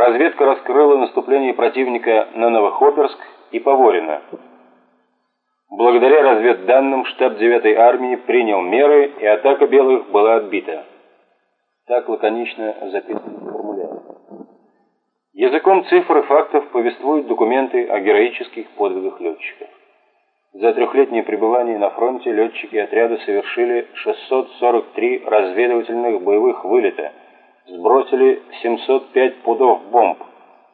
разведка раскрыла наступление противника на Новохоперск и Поворино. Благодаря разведданным штаб 9-й армии принял меры, и атака белых была отбита. Так лаконично записан в формуляре. Языком цифр и фактов повествуют документы о героических подвигах летчиков. За трехлетнее пребывание на фронте летчики отряда совершили 643 разведывательных боевых вылета, сбросили 705 пудов бомб,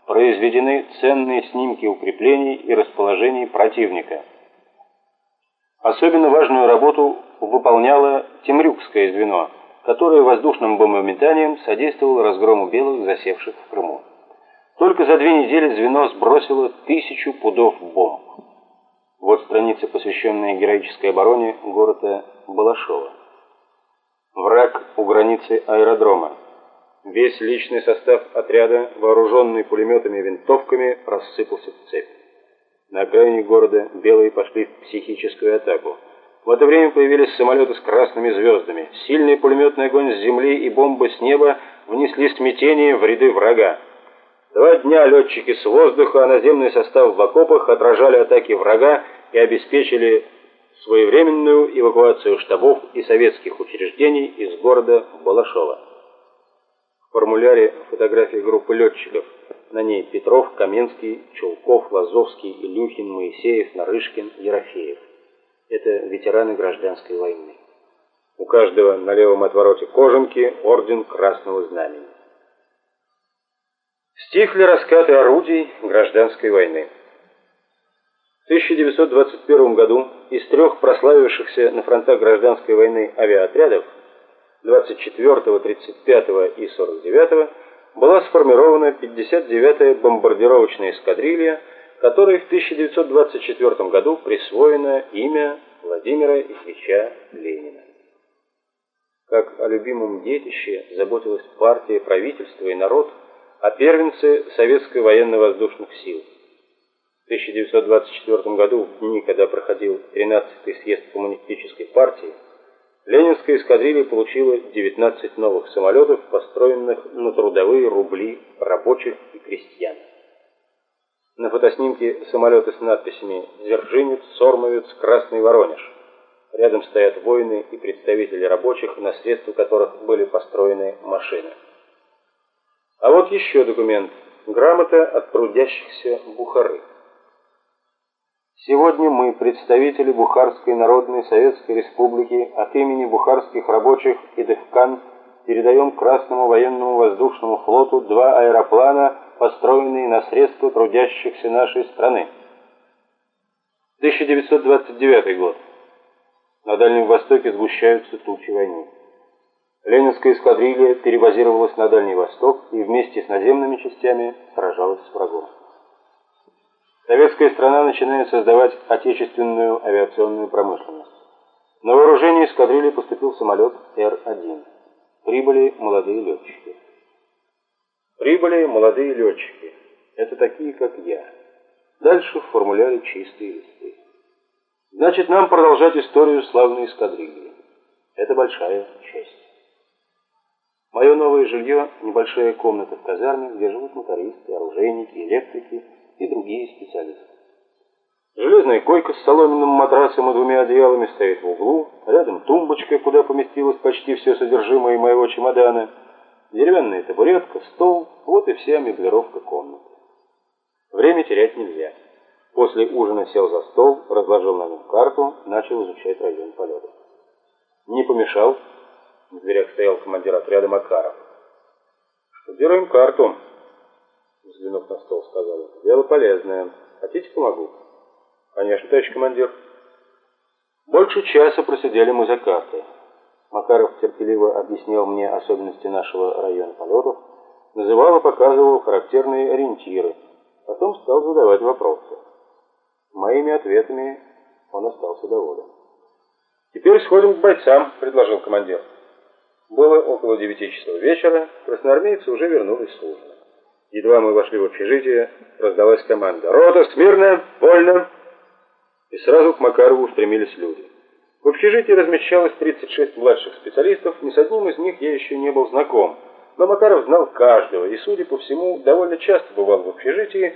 произведены ценные снимки укреплений и расположений противника. Особенно важную работу выполняло Темрюкское звено, которое воздушным бомбометанием содействовало разгрому белых, засевших в Крыму. Только за две недели звено сбросило тысячу пудов бомб. Вот страница, посвященная героической обороне города Балашова. Враг у границы аэродрома. Весь личный состав отряда, вооруженный пулеметами и винтовками, рассыпался в цепь. На окраине города белые пошли в психическую атаку. В это время появились самолеты с красными звездами. Сильный пулеметный огонь с земли и бомбы с неба внесли смятение в ряды врага. Два дня летчики с воздуха, а наземный состав в окопах отражали атаки врага и обеспечили своевременную эвакуацию штабов и советских учреждений из города Балашова. Формуляре фотографии группы летчиков. На ней Петров, Каменский, Чулков, Лазовский, Илюхин, Моисеев, Нарышкин, Ерофеев. Это ветераны гражданской войны. У каждого на левом отвороте кожанки орден Красного Знамени. Стихли раскаты орудий гражданской войны. В 1921 году из трех прославившихся на фронтах гражданской войны авиаотрядов 24, 35 и 49 была сформирована 59-я бомбардировочная эскадрилья, которой в 1924 году присвоено имя Владимира Ильича Ленина. Как о любимом детище заботилась партия, правительство и народ – о первенце советской военно-воздушных сил. В 1924 году, в дни, когда проходил 13-й съезд коммунистической партии, Ленинская эскадрилья получила 19 новых самолетов, построенных на трудовые рубли рабочих и крестьян. На фотоснимке самолеты с надписями «Дзержинец», «Сормовец», «Красный Воронеж». Рядом стоят воины и представители рабочих, на средства которых были построены машины. А вот еще документ. Грамота от трудящихся Бухары. Сегодня мы, представители Бухарской Народной Советской Республики, от имени бухарских рабочих и Дехкан, передаем Красному военному воздушному флоту два аэроплана, построенные на средства трудящихся нашей страны. 1929 год. На Дальнем Востоке сгущаются тучи войны. Ленинская эскадрилья перебазировалась на Дальний Восток и вместе с наземными частями сражалась с врагом. Советская страна начинает создавать отечественную авиационную промышленность. На вооружение эскадрильи поступил самолет Р-1. Прибыли молодые летчики. Прибыли молодые летчики. Это такие, как я. Дальше в формуляре чистые листы. Значит, нам продолжать историю славной эскадрильи. Это большая честь. Мое новое жилье – небольшая комната в казарме, где живут мотористы, оружейники, электрики и другие специалисты. Железная койка с соломенным матрасом и двумя одеялами стоит в углу, рядом тумбочка, куда поместилось почти все содержимое моего чемодана, деревянная табуретка, стол, вот и вся меблировка комнаты. Время терять нельзя. После ужина сел за стол, разложил на нем карту, начал изучать район полета. Не помешал, в дверях стоял командир отряда Макаров. «Штудируем карту», — взглянув на стол, сказал он. «Дело полезное. Хотите, помогу?» «Конечно, товарищ командир». Больше часа просидели мы за картой. Макаров терпеливо объяснял мне особенности нашего района полетов, называл и показывал характерные ориентиры, потом стал задавать вопросы. Моими ответами он остался доволен. «Теперь сходим к бойцам», — предложил командир. Было около девяти часов вечера, красноармейцы уже вернулись с ужина. Едва мы вошли в общежитие, раздалась команда «Рота, смирно, вольно!» И сразу к Макарову устремились люди. В общежитии размещалось 36 младших специалистов, ни с одним из них я еще не был знаком, но Макаров знал каждого и, судя по всему, довольно часто бывал в общежитии,